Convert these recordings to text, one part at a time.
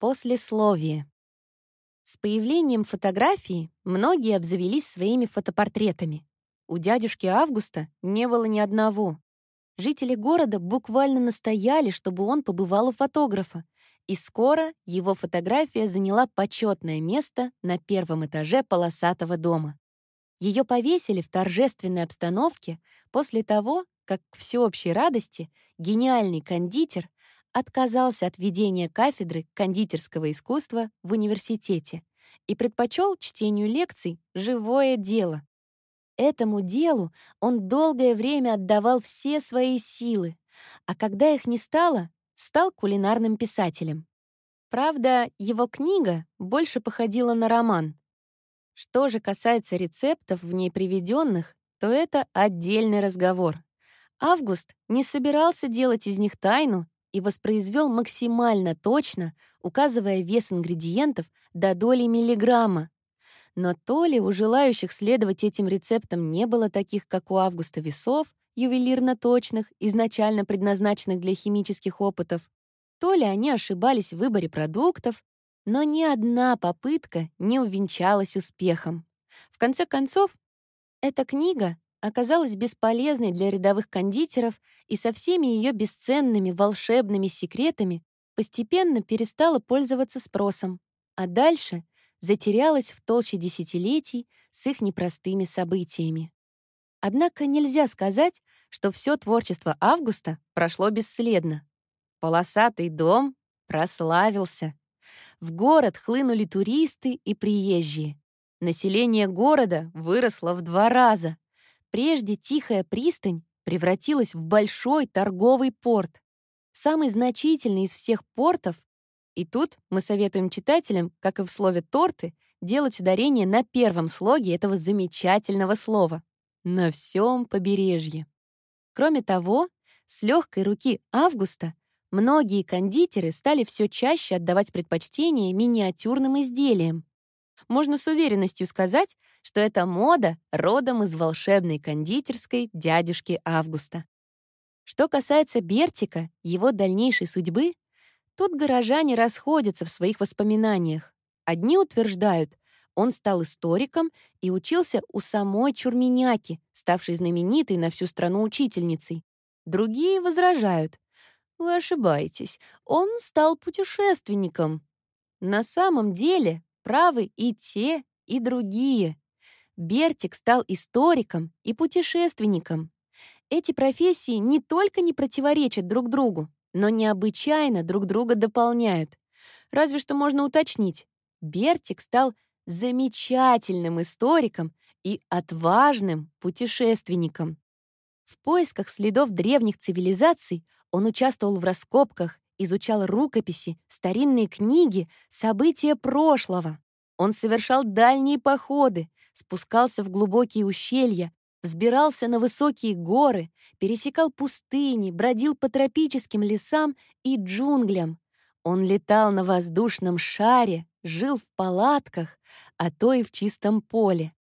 Послесловие. С появлением фотографии многие обзавелись своими фотопортретами. У дядюшки Августа не было ни одного. Жители города буквально настояли, чтобы он побывал у фотографа, и скоро его фотография заняла почетное место на первом этаже полосатого дома. Ее повесили в торжественной обстановке после того, как к всеобщей радости гениальный кондитер отказался от ведения кафедры кондитерского искусства в университете и предпочел чтению лекций «Живое дело». Этому делу он долгое время отдавал все свои силы, а когда их не стало, стал кулинарным писателем. Правда, его книга больше походила на роман. Что же касается рецептов в ней приведенных, то это отдельный разговор. Август не собирался делать из них тайну и воспроизвел максимально точно, указывая вес ингредиентов до доли миллиграмма. Но то ли у желающих следовать этим рецептам не было таких, как у Августа, весов, ювелирно точных, изначально предназначенных для химических опытов, то ли они ошибались в выборе продуктов, но ни одна попытка не увенчалась успехом. В конце концов, эта книга оказалась бесполезной для рядовых кондитеров и со всеми ее бесценными волшебными секретами постепенно перестала пользоваться спросом, а дальше затерялась в толще десятилетий с их непростыми событиями. Однако нельзя сказать, что все творчество Августа прошло бесследно. Полосатый дом прославился. В город хлынули туристы и приезжие. Население города выросло в два раза. Прежде тихая пристань превратилась в большой торговый порт, самый значительный из всех портов. И тут мы советуем читателям, как и в слове «торты», делать ударение на первом слоге этого замечательного слова — на всем побережье. Кроме того, с легкой руки Августа многие кондитеры стали все чаще отдавать предпочтение миниатюрным изделиям, можно с уверенностью сказать, что эта мода родом из волшебной кондитерской дядюшки Августа. Что касается Бертика, его дальнейшей судьбы, тут горожане расходятся в своих воспоминаниях. Одни утверждают, он стал историком и учился у самой Чурменяки, ставшей знаменитой на всю страну учительницей. Другие возражают. Вы ошибаетесь, он стал путешественником. На самом деле правы и те, и другие. Бертик стал историком и путешественником. Эти профессии не только не противоречат друг другу, но необычайно друг друга дополняют. Разве что можно уточнить. Бертик стал замечательным историком и отважным путешественником. В поисках следов древних цивилизаций он участвовал в раскопках изучал рукописи, старинные книги, события прошлого. Он совершал дальние походы, спускался в глубокие ущелья, взбирался на высокие горы, пересекал пустыни, бродил по тропическим лесам и джунглям. Он летал на воздушном шаре, жил в палатках, а то и в чистом поле.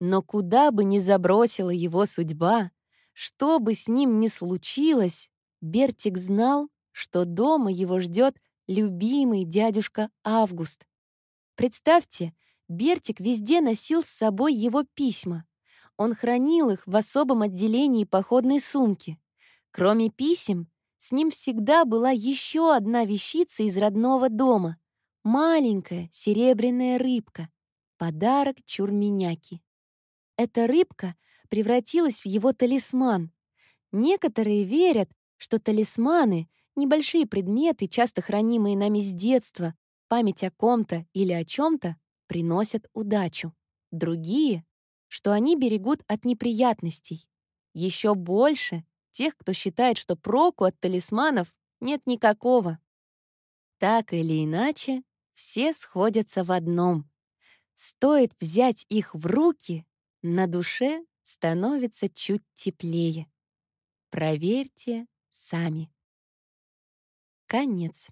Но куда бы ни забросила его судьба, что бы с ним ни случилось, Бертик знал, что дома его ждет любимый дядюшка Август. Представьте, Бертик везде носил с собой его письма. Он хранил их в особом отделении походной сумки. Кроме писем, с ним всегда была еще одна вещица из родного дома — маленькая серебряная рыбка, подарок чурменяки. Эта рыбка превратилась в его талисман. Некоторые верят, что талисманы Небольшие предметы, часто хранимые нами с детства, память о ком-то или о чем-то, приносят удачу. Другие, что они берегут от неприятностей. Еще больше тех, кто считает, что проку от талисманов нет никакого. Так или иначе, все сходятся в одном. Стоит взять их в руки, на душе становится чуть теплее. Проверьте сами. Конец.